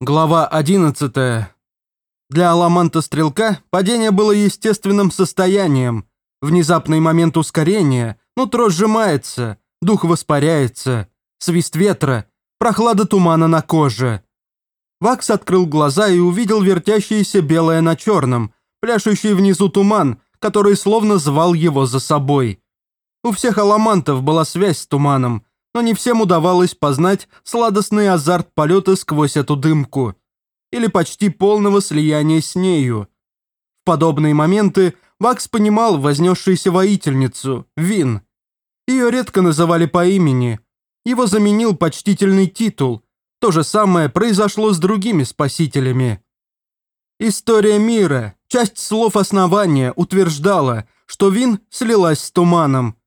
Глава 11. Для Аламанта-стрелка падение было естественным состоянием. Внезапный момент ускорения, нутро сжимается, дух воспаряется, свист ветра, прохлада тумана на коже. Вакс открыл глаза и увидел вертящееся белое на черном, пляшущий внизу туман, который словно звал его за собой. У всех аламантов была связь с туманом, но не всем удавалось познать сладостный азарт полета сквозь эту дымку или почти полного слияния с нею. В подобные моменты Вакс понимал вознесшуюся воительницу, Вин. Ее редко называли по имени. Его заменил почтительный титул. То же самое произошло с другими спасителями. История мира, часть слов основания утверждала, что Вин слилась с туманом,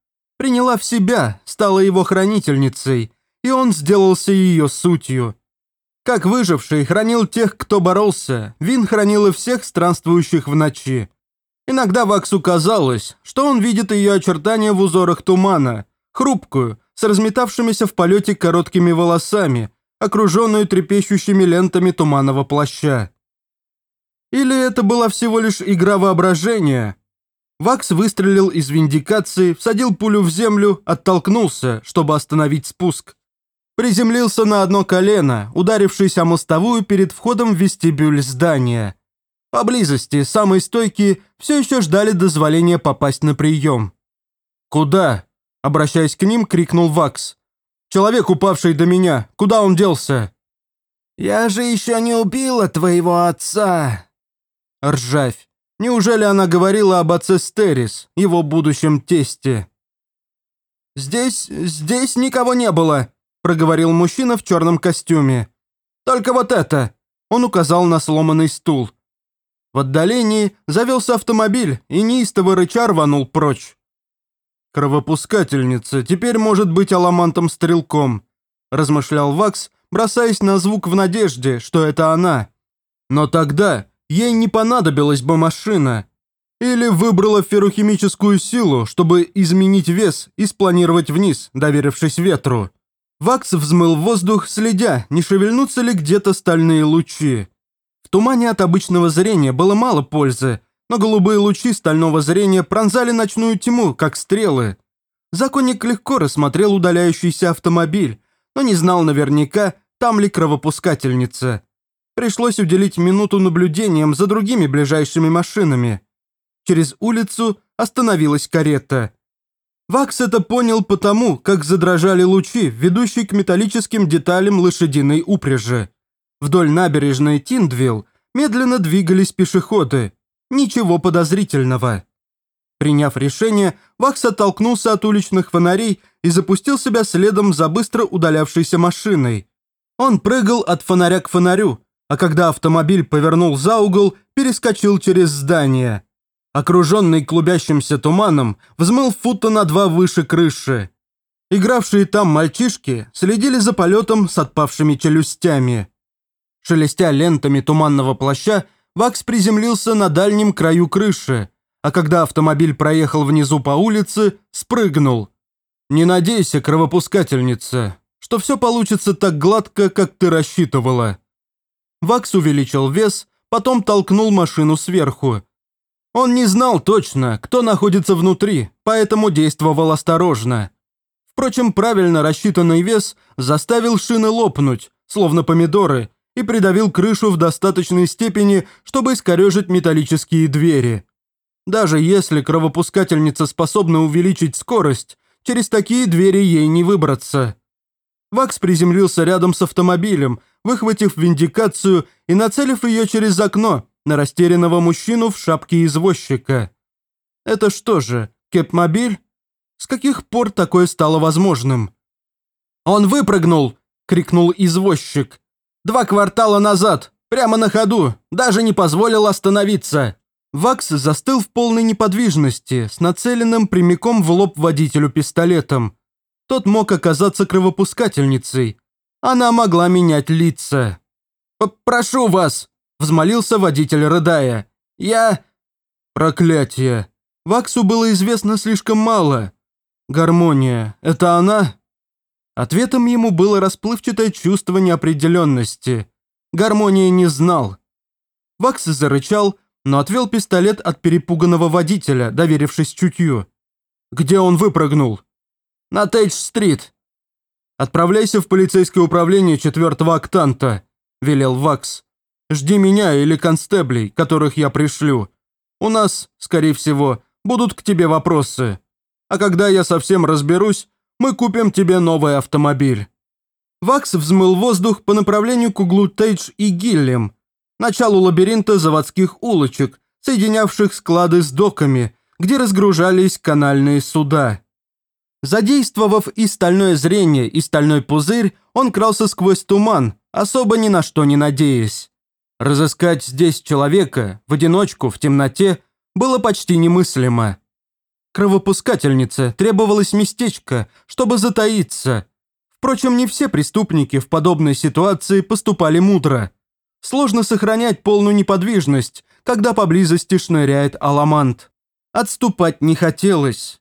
приняла в себя, стала его хранительницей, и он сделался ее сутью. Как выживший хранил тех, кто боролся, Вин хранил и всех странствующих в ночи. Иногда Ваксу казалось, что он видит ее очертания в узорах тумана, хрупкую, с разметавшимися в полете короткими волосами, окруженную трепещущими лентами туманного плаща. Или это была всего лишь игра воображения, Вакс выстрелил из виндикации, всадил пулю в землю, оттолкнулся, чтобы остановить спуск. Приземлился на одно колено, ударившись о мостовую перед входом в вестибюль здания. Поблизости самые стойкие все еще ждали дозволения попасть на прием. «Куда?» – обращаясь к ним, крикнул Вакс. «Человек, упавший до меня, куда он делся?» «Я же еще не убила твоего отца!» Ржавь. Неужели она говорила об отце Стерис, его будущем тесте? «Здесь... здесь никого не было», – проговорил мужчина в черном костюме. «Только вот это!» – он указал на сломанный стул. В отдалении завелся автомобиль, и неистово рыча рванул прочь. «Кровопускательница теперь может быть аламантом-стрелком», – размышлял Вакс, бросаясь на звук в надежде, что это она. «Но тогда ей не понадобилась бы машина. Или выбрала феррохимическую силу, чтобы изменить вес и спланировать вниз, доверившись ветру. Вакс взмыл воздух, следя, не шевельнутся ли где-то стальные лучи. В тумане от обычного зрения было мало пользы, но голубые лучи стального зрения пронзали ночную тьму, как стрелы. Законник легко рассмотрел удаляющийся автомобиль, но не знал наверняка, там ли кровопускательница. Пришлось уделить минуту наблюдениям за другими ближайшими машинами. Через улицу остановилась карета. Вакс это понял потому, как задрожали лучи, ведущие к металлическим деталям лошадиной упряжи. Вдоль набережной Тиндвилл медленно двигались пешеходы. Ничего подозрительного. Приняв решение, Вакс оттолкнулся от уличных фонарей и запустил себя следом за быстро удалявшейся машиной. Он прыгал от фонаря к фонарю, а когда автомобиль повернул за угол, перескочил через здание. Окруженный клубящимся туманом, взмыл фута на два выше крыши. Игравшие там мальчишки следили за полетом с отпавшими челюстями. Шелестя лентами туманного плаща, Вакс приземлился на дальнем краю крыши, а когда автомобиль проехал внизу по улице, спрыгнул. «Не надейся, кровопускательница, что все получится так гладко, как ты рассчитывала», Вакс увеличил вес, потом толкнул машину сверху. Он не знал точно, кто находится внутри, поэтому действовал осторожно. Впрочем, правильно рассчитанный вес заставил шины лопнуть, словно помидоры, и придавил крышу в достаточной степени, чтобы искорежить металлические двери. Даже если кровопускательница способна увеличить скорость, через такие двери ей не выбраться. Вакс приземлился рядом с автомобилем, выхватив виндикацию и нацелив ее через окно на растерянного мужчину в шапке извозчика. Это что же, кепмобиль? С каких пор такое стало возможным? «Он выпрыгнул!» – крикнул извозчик. «Два квартала назад, прямо на ходу, даже не позволил остановиться!» Вакс застыл в полной неподвижности, с нацеленным прямиком в лоб водителю пистолетом. Тот мог оказаться кровопускательницей, она могла менять лица. «Прошу вас!» – взмолился водитель, рыдая. «Я...» «Проклятие! Ваксу было известно слишком мало. Гармония – это она?» Ответом ему было расплывчатое чувство неопределенности. гармония не знал. Вакс зарычал, но отвел пистолет от перепуганного водителя, доверившись чутью. «Где он выпрыгнул?» «На Тейдж-стрит». «Отправляйся в полицейское управление четвертого октанта», – велел Вакс. «Жди меня или констеблей, которых я пришлю. У нас, скорее всего, будут к тебе вопросы. А когда я совсем разберусь, мы купим тебе новый автомобиль». Вакс взмыл воздух по направлению к углу Тейдж и Гиллем, началу лабиринта заводских улочек, соединявших склады с доками, где разгружались канальные суда. Задействовав и стальное зрение, и стальной пузырь, он крался сквозь туман, особо ни на что не надеясь. Разыскать здесь человека, в одиночку, в темноте, было почти немыслимо. Кровопускательнице требовалось местечко, чтобы затаиться. Впрочем, не все преступники в подобной ситуации поступали мудро. Сложно сохранять полную неподвижность, когда поблизости шныряет аламант. Отступать не хотелось.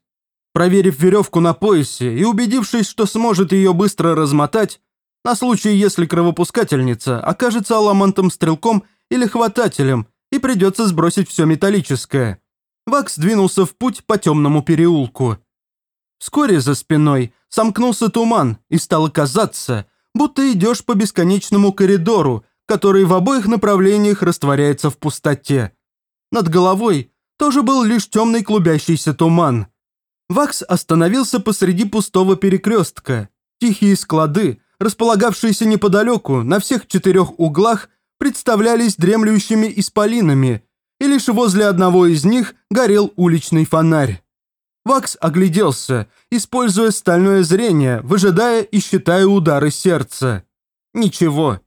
Проверив веревку на поясе и убедившись, что сможет ее быстро размотать, на случай, если кровопускательница окажется аламантом-стрелком или хватателем и придется сбросить все металлическое, Вакс двинулся в путь по темному переулку. Вскоре за спиной сомкнулся туман и стало казаться, будто идешь по бесконечному коридору, который в обоих направлениях растворяется в пустоте. Над головой тоже был лишь темный клубящийся туман. Вакс остановился посреди пустого перекрестка. Тихие склады, располагавшиеся неподалеку, на всех четырех углах, представлялись дремлющими исполинами, и лишь возле одного из них горел уличный фонарь. Вакс огляделся, используя стальное зрение, выжидая и считая удары сердца. Ничего.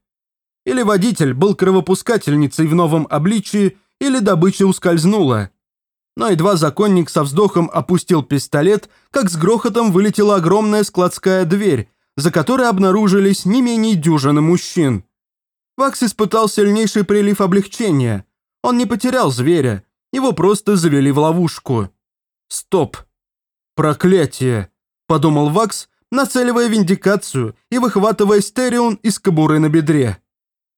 Или водитель был кровопускательницей в новом обличии, или добыча ускользнула. Но едва законник со вздохом опустил пистолет, как с грохотом вылетела огромная складская дверь, за которой обнаружились не менее дюжины мужчин. Вакс испытал сильнейший прилив облегчения. Он не потерял зверя, его просто завели в ловушку. Стоп. Проклятие, подумал Вакс, нацеливая виндикацию и выхватывая стерион из кобуры на бедре.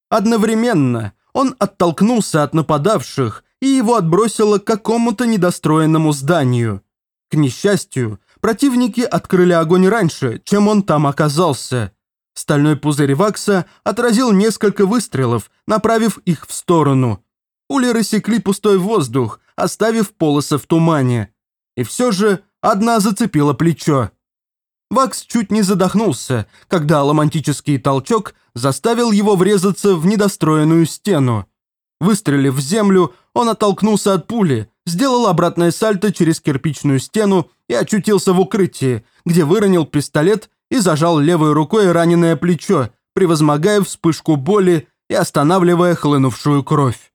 Одновременно он оттолкнулся от нападавших, и его отбросило к какому-то недостроенному зданию. К несчастью, противники открыли огонь раньше, чем он там оказался. Стальной пузырь Вакса отразил несколько выстрелов, направив их в сторону. Пули рассекли пустой воздух, оставив полосы в тумане. И все же одна зацепила плечо. Вакс чуть не задохнулся, когда ломантический толчок заставил его врезаться в недостроенную стену. Выстрелив в землю, он оттолкнулся от пули, сделал обратное сальто через кирпичную стену и очутился в укрытии, где выронил пистолет и зажал левой рукой раненое плечо, превозмогая вспышку боли и останавливая хлынувшую кровь.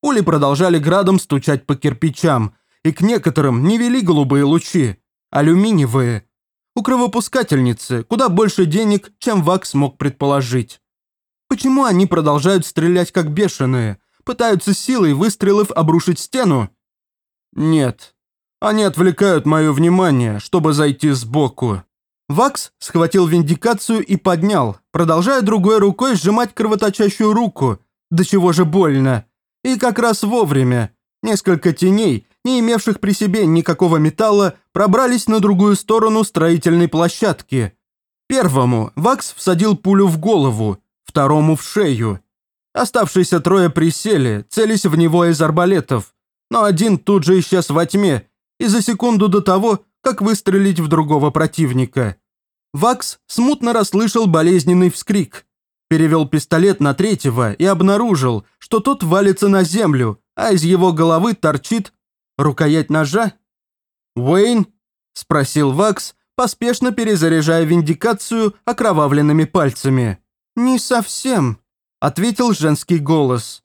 Пули продолжали градом стучать по кирпичам, и к некоторым не вели голубые лучи, алюминиевые. У кровопускательницы куда больше денег, чем Вакс мог предположить. Почему они продолжают стрелять как бешеные, пытаются силой выстрелов обрушить стену? Нет, они отвлекают мое внимание, чтобы зайти сбоку. Вакс схватил виндикацию и поднял, продолжая другой рукой сжимать кровоточащую руку. До чего же больно. И как раз вовремя. Несколько теней, не имевших при себе никакого металла, пробрались на другую сторону строительной площадки. Первому Вакс всадил пулю в голову, второму в шею. Оставшиеся трое присели, целясь в него из арбалетов, но один тут же исчез во тьме и за секунду до того, как выстрелить в другого противника. Вакс смутно расслышал болезненный вскрик – Перевел пистолет на третьего и обнаружил, что тот валится на землю, а из его головы торчит рукоять ножа. «Уэйн?» – спросил Вакс, поспешно перезаряжая виндикацию окровавленными пальцами. «Не совсем», – ответил женский голос.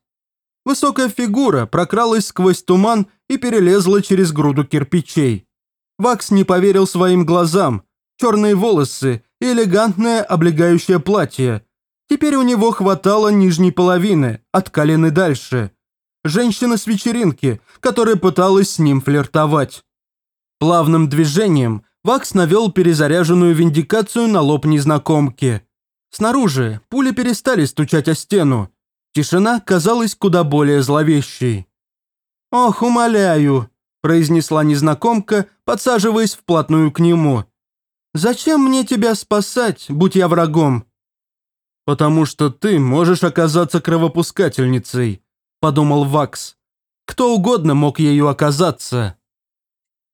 Высокая фигура прокралась сквозь туман и перелезла через груду кирпичей. Вакс не поверил своим глазам. Черные волосы и элегантное облегающее платье – Теперь у него хватало нижней половины, от колен и дальше. Женщина с вечеринки, которая пыталась с ним флиртовать. Плавным движением Вакс навел перезаряженную виндикацию на лоб незнакомки. Снаружи пули перестали стучать о стену. Тишина казалась куда более зловещей. «Ох, умоляю», – произнесла незнакомка, подсаживаясь вплотную к нему. «Зачем мне тебя спасать, будь я врагом?» «Потому что ты можешь оказаться кровопускательницей», – подумал Вакс. «Кто угодно мог ею оказаться».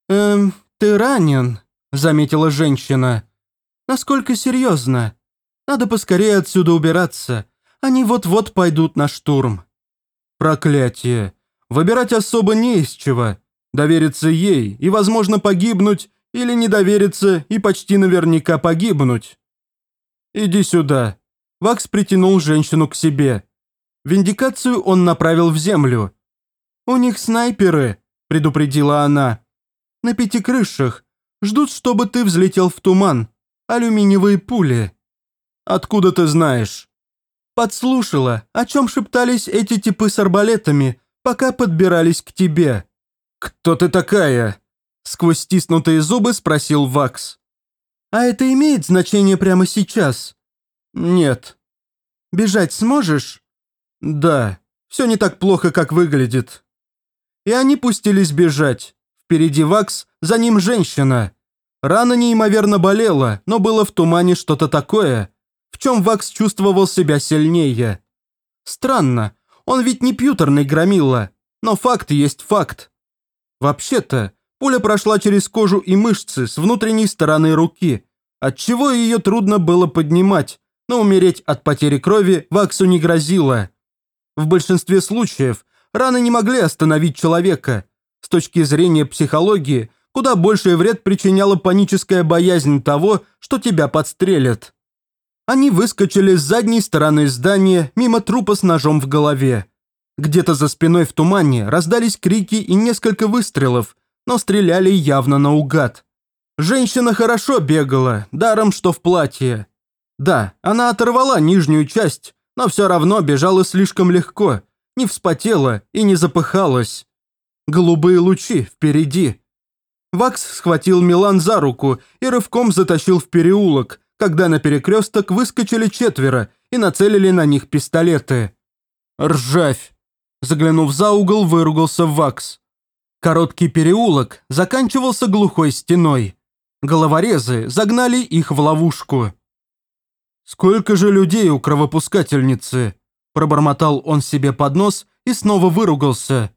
«Эм, ты ранен», – заметила женщина. «Насколько серьезно? Надо поскорее отсюда убираться. Они вот-вот пойдут на штурм». «Проклятие! Выбирать особо не из чего. Довериться ей и, возможно, погибнуть, или не довериться и почти наверняка погибнуть. Иди сюда». Вакс притянул женщину к себе. Виндикацию он направил в землю. «У них снайперы», – предупредила она. «На пяти крышах. Ждут, чтобы ты взлетел в туман. Алюминиевые пули». «Откуда ты знаешь?» «Подслушала, о чем шептались эти типы с арбалетами, пока подбирались к тебе». «Кто ты такая?» Сквозь стиснутые зубы спросил Вакс. «А это имеет значение прямо сейчас?» «Нет». «Бежать сможешь?» «Да. Все не так плохо, как выглядит». И они пустились бежать. Впереди Вакс, за ним женщина. Рана неимоверно болела, но было в тумане что-то такое, в чем Вакс чувствовал себя сильнее. Странно, он ведь не пьютерный громила, но факт есть факт. Вообще-то, пуля прошла через кожу и мышцы с внутренней стороны руки, отчего ее трудно было поднимать, но умереть от потери крови Ваксу не грозило. В большинстве случаев раны не могли остановить человека. С точки зрения психологии, куда больший вред причиняла паническая боязнь того, что тебя подстрелят. Они выскочили с задней стороны здания мимо трупа с ножом в голове. Где-то за спиной в тумане раздались крики и несколько выстрелов, но стреляли явно наугад. Женщина хорошо бегала, даром что в платье. Да, она оторвала нижнюю часть, но все равно бежала слишком легко, не вспотела и не запыхалась. Голубые лучи впереди. Вакс схватил Милан за руку и рывком затащил в переулок, когда на перекресток выскочили четверо и нацелили на них пистолеты. «Ржавь!» Заглянув за угол, выругался Вакс. Короткий переулок заканчивался глухой стеной. Головорезы загнали их в ловушку. «Сколько же людей у кровопускательницы?» Пробормотал он себе под нос и снова выругался.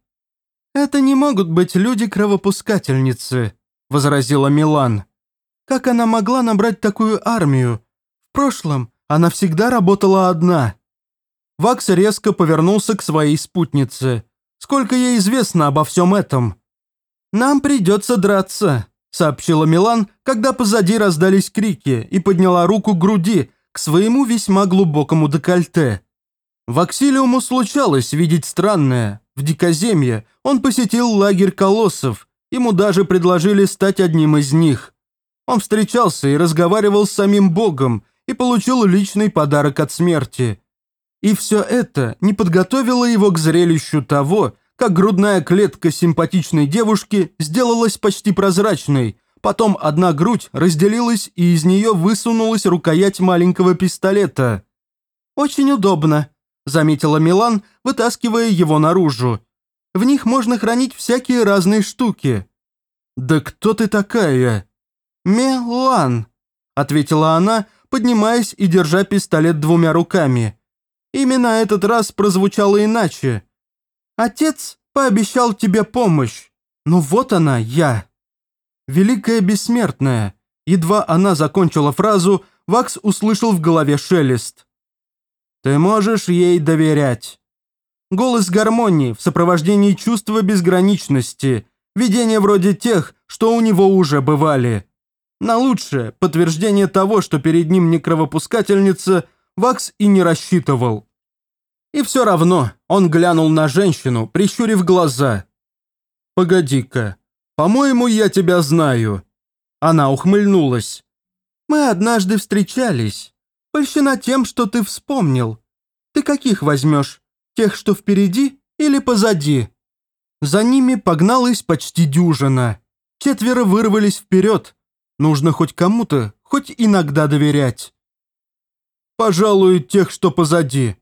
«Это не могут быть люди-кровопускательницы», – возразила Милан. Как она могла набрать такую армию? В прошлом она всегда работала одна. Вакс резко повернулся к своей спутнице. Сколько ей известно обо всем этом? «Нам придется драться», – сообщила Милан, когда позади раздались крики и подняла руку к груди, к своему весьма глубокому декольте. Ваксилиуму случалось видеть странное. В Дикоземье он посетил лагерь колоссов, ему даже предложили стать одним из них. Он встречался и разговаривал с самим Богом и получил личный подарок от смерти. И все это не подготовило его к зрелищу того, как грудная клетка симпатичной девушки сделалась почти прозрачной, потом одна грудь разделилась и из нее высунулась рукоять маленького пистолета. «Очень удобно», – заметила Милан, вытаскивая его наружу. «В них можно хранить всякие разные штуки». «Да кто ты такая?» «Мелан», – ответила она, поднимаясь и держа пистолет двумя руками. Именно этот раз прозвучало иначе. «Отец пообещал тебе помощь. Ну вот она, я». Великая бессмертная. Едва она закончила фразу, Вакс услышал в голове шелест. «Ты можешь ей доверять». Голос гармонии в сопровождении чувства безграничности, видения вроде тех, что у него уже бывали. На лучшее подтверждение того, что перед ним не кровопускательница, Вакс и не рассчитывал. И все равно он глянул на женщину, прищурив глаза. «Погоди-ка, по-моему, я тебя знаю». Она ухмыльнулась. «Мы однажды встречались. Польщена тем, что ты вспомнил. Ты каких возьмешь? Тех, что впереди или позади?» За ними погналась почти дюжина. Четверо вырвались вперед, Нужно хоть кому-то, хоть иногда доверять. Пожалуй, тех, что позади.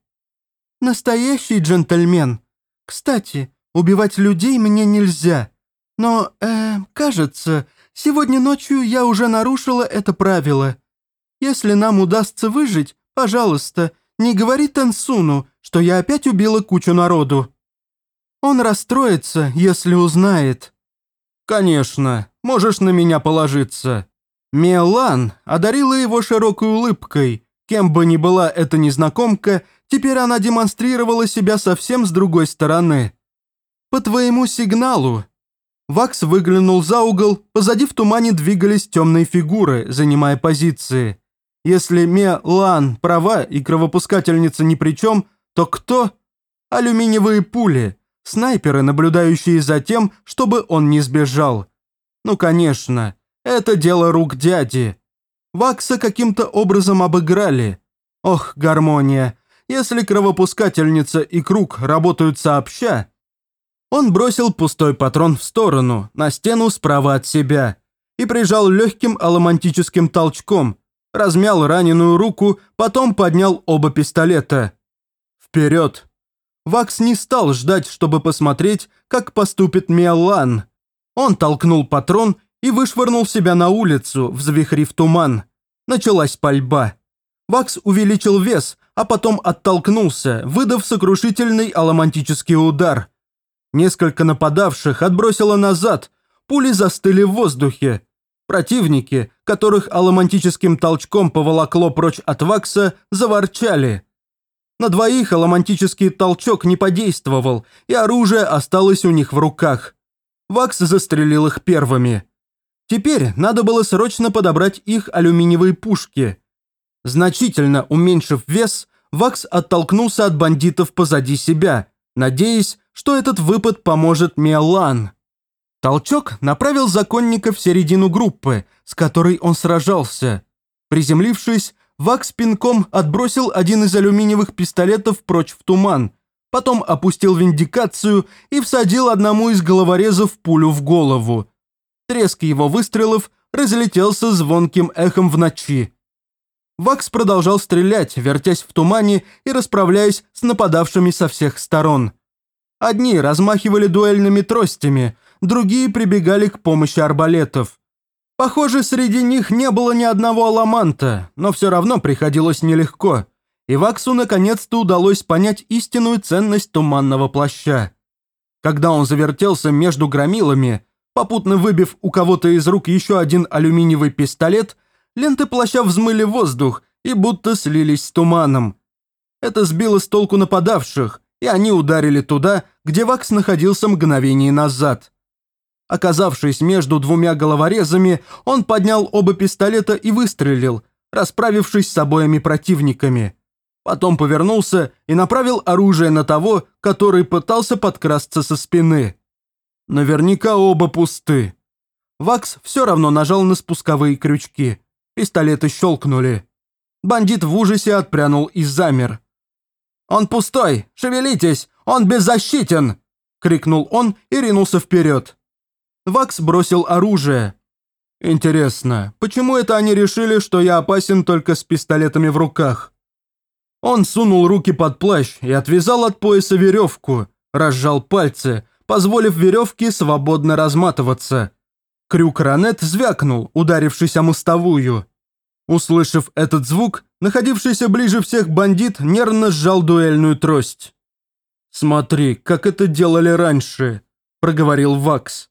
Настоящий джентльмен. Кстати, убивать людей мне нельзя. Но, э, кажется, сегодня ночью я уже нарушила это правило. Если нам удастся выжить, пожалуйста, не говори Тенсуну, что я опять убила кучу народу. Он расстроится, если узнает. Конечно, можешь на меня положиться. Мелан одарила его широкой улыбкой. Кем бы ни была эта незнакомка, теперь она демонстрировала себя совсем с другой стороны. «По твоему сигналу». Вакс выглянул за угол, позади в тумане двигались темные фигуры, занимая позиции. Если Мелан права и кровопускательница ни при чем, то кто? Алюминиевые пули, снайперы, наблюдающие за тем, чтобы он не сбежал. Ну, конечно, это дело рук дяди. Вакса каким-то образом обыграли. Ох, гармония. Если кровопускательница и круг работают сообща... Он бросил пустой патрон в сторону, на стену справа от себя, и прижал легким аломантическим толчком, размял раненую руку, потом поднял оба пистолета. Вперед! Вакс не стал ждать, чтобы посмотреть, как поступит Миолан. Он толкнул патрон и вышвырнул себя на улицу, взвихрив туман. Началась пальба. Вакс увеличил вес, а потом оттолкнулся, выдав сокрушительный аломантический удар. Несколько нападавших отбросило назад, пули застыли в воздухе. Противники, которых аломантическим толчком поволокло прочь от Вакса, заворчали. На двоих аломантический толчок не подействовал, и оружие осталось у них в руках. Вакс застрелил их первыми. Теперь надо было срочно подобрать их алюминиевые пушки. Значительно уменьшив вес, Вакс оттолкнулся от бандитов позади себя, надеясь, что этот выпад поможет Миолан. Толчок направил законника в середину группы, с которой он сражался. Приземлившись, Вакс пинком отбросил один из алюминиевых пистолетов прочь в туман, потом опустил виндикацию и всадил одному из головорезов пулю в голову. Треск его выстрелов разлетелся звонким эхом в ночи. Вакс продолжал стрелять, вертясь в тумане и расправляясь с нападавшими со всех сторон. Одни размахивали дуэльными тростями, другие прибегали к помощи арбалетов. Похоже, среди них не было ни одного аламанта, но все равно приходилось нелегко. И Ваксу наконец-то удалось понять истинную ценность туманного плаща. Когда он завертелся между громилами, Попутно выбив у кого-то из рук еще один алюминиевый пистолет, ленты плаща взмыли воздух и будто слились с туманом. Это сбило с толку нападавших, и они ударили туда, где Вакс находился мгновение назад. Оказавшись между двумя головорезами, он поднял оба пистолета и выстрелил, расправившись с обоими противниками. Потом повернулся и направил оружие на того, который пытался подкрасться со спины. Наверняка оба пусты. Вакс все равно нажал на спусковые крючки. Пистолеты щелкнули. Бандит в ужасе отпрянул и замер. «Он пустой! Шевелитесь! Он беззащитен!» — крикнул он и ринулся вперед. Вакс бросил оружие. «Интересно, почему это они решили, что я опасен только с пистолетами в руках?» Он сунул руки под плащ и отвязал от пояса веревку, разжал пальцы, позволив веревке свободно разматываться. Крюк Ранет звякнул, ударившись о мостовую. Услышав этот звук, находившийся ближе всех бандит нервно сжал дуэльную трость. «Смотри, как это делали раньше», – проговорил Вакс.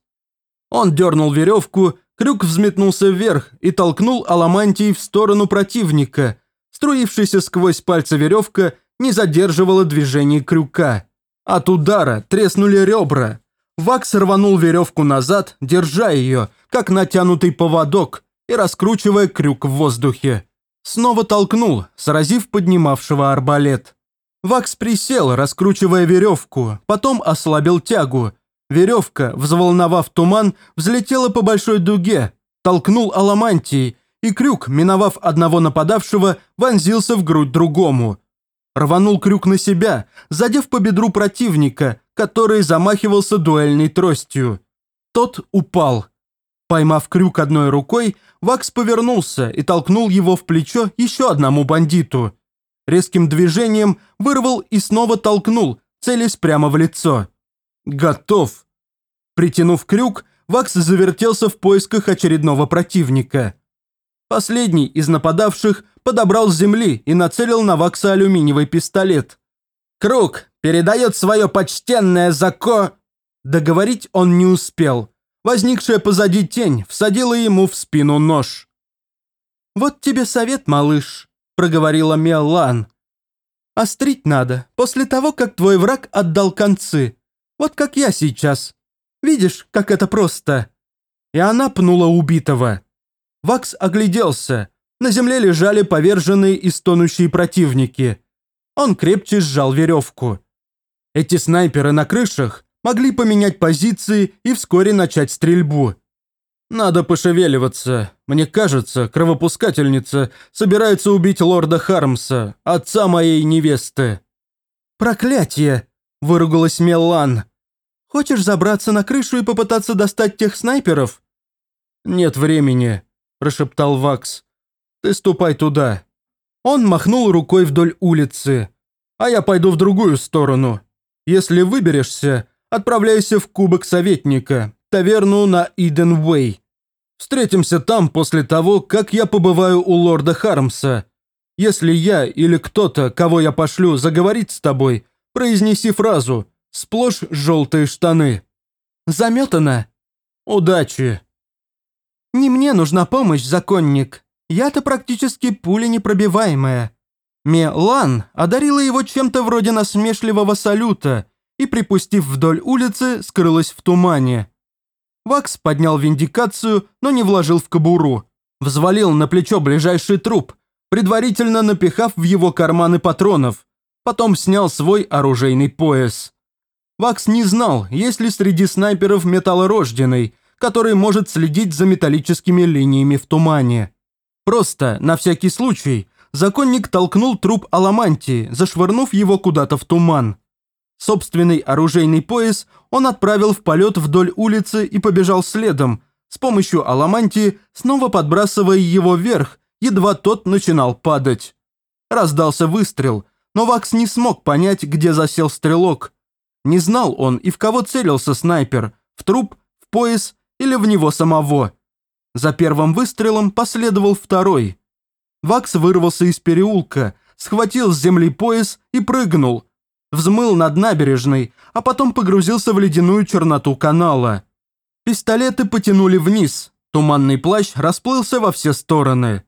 Он дернул веревку, крюк взметнулся вверх и толкнул аламантией в сторону противника. Струившаяся сквозь пальцы веревка не задерживала движение крюка. От удара треснули ребра. Вакс рванул веревку назад, держа ее, как натянутый поводок, и раскручивая крюк в воздухе. Снова толкнул, сразив поднимавшего арбалет. Вакс присел, раскручивая веревку, потом ослабил тягу. Веревка, взволновав туман, взлетела по большой дуге, толкнул аламантией, и крюк, миновав одного нападавшего, вонзился в грудь другому рванул крюк на себя, задев по бедру противника, который замахивался дуэльной тростью. Тот упал. Поймав крюк одной рукой, Вакс повернулся и толкнул его в плечо еще одному бандиту. резким движением вырвал и снова толкнул, целясь прямо в лицо. Готов. Притянув крюк, Вакс завертелся в поисках очередного противника. Последний из нападавших подобрал с земли и нацелил на Вакса алюминиевый пистолет. «Круг передает свое почтенное зако...» Договорить он не успел. Возникшая позади тень всадила ему в спину нож. «Вот тебе совет, малыш», – проговорила Меллан. «Острить надо после того, как твой враг отдал концы. Вот как я сейчас. Видишь, как это просто?» И она пнула убитого. Вакс огляделся. На земле лежали поверженные и стонущие противники. Он крепче сжал веревку. Эти снайперы на крышах могли поменять позиции и вскоре начать стрельбу. Надо пошевеливаться. Мне кажется, кровопускательница собирается убить лорда Хармса, отца моей невесты. «Проклятие!» – выругалась Меллан. «Хочешь забраться на крышу и попытаться достать тех снайперов?» «Нет времени», – прошептал Вакс. «Ты ступай туда». Он махнул рукой вдоль улицы. «А я пойду в другую сторону. Если выберешься, отправляйся в Кубок Советника, таверну на Иден Уэй. Встретимся там после того, как я побываю у лорда Хармса. Если я или кто-то, кого я пошлю, заговорит с тобой, произнеси фразу «Сплошь желтые штаны». Заметано. Удачи. Не мне нужна помощь, законник. Я-то практически пуля непробиваемая. Мелан одарила его чем-то вроде насмешливого салюта и, припустив вдоль улицы, скрылась в тумане. Вакс поднял виндикацию, но не вложил в кобуру. Взвалил на плечо ближайший труп, предварительно напихав в его карманы патронов. Потом снял свой оружейный пояс. Вакс не знал, есть ли среди снайперов металлорожденный, который может следить за металлическими линиями в тумане. Просто, на всякий случай, законник толкнул труп Аламантии, зашвырнув его куда-то в туман. Собственный оружейный пояс он отправил в полет вдоль улицы и побежал следом, с помощью аламантии снова подбрасывая его вверх, едва тот начинал падать. Раздался выстрел, но Вакс не смог понять, где засел стрелок. Не знал он и в кого целился снайпер, в труп, в пояс или в него самого. За первым выстрелом последовал второй. Вакс вырвался из переулка, схватил с земли пояс и прыгнул – взмыл над набережной, а потом погрузился в ледяную черноту канала. Пистолеты потянули вниз, туманный плащ расплылся во все стороны.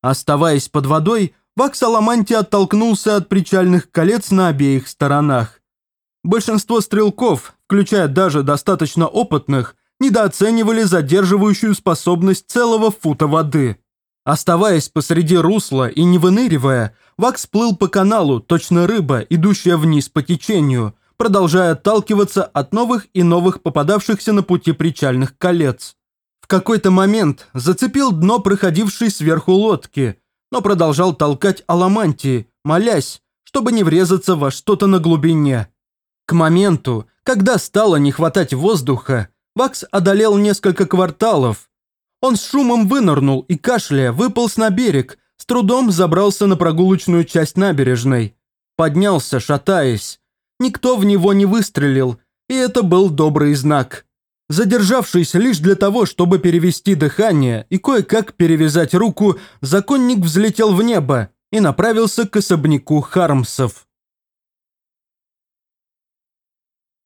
Оставаясь под водой, Вакс Аламанти оттолкнулся от причальных колец на обеих сторонах. Большинство стрелков, включая даже достаточно опытных, недооценивали задерживающую способность целого фута воды. Оставаясь посреди русла и не выныривая, Вакс плыл по каналу, точно рыба, идущая вниз по течению, продолжая отталкиваться от новых и новых попадавшихся на пути причальных колец. В какой-то момент зацепил дно проходившей сверху лодки, но продолжал толкать аламантии, молясь, чтобы не врезаться во что-то на глубине. К моменту, когда стало не хватать воздуха, Вакс одолел несколько кварталов. Он с шумом вынырнул и, кашляя, выполз на берег, с трудом забрался на прогулочную часть набережной. Поднялся, шатаясь. Никто в него не выстрелил, и это был добрый знак. Задержавшись лишь для того, чтобы перевести дыхание и кое-как перевязать руку, законник взлетел в небо и направился к особняку Хармсов.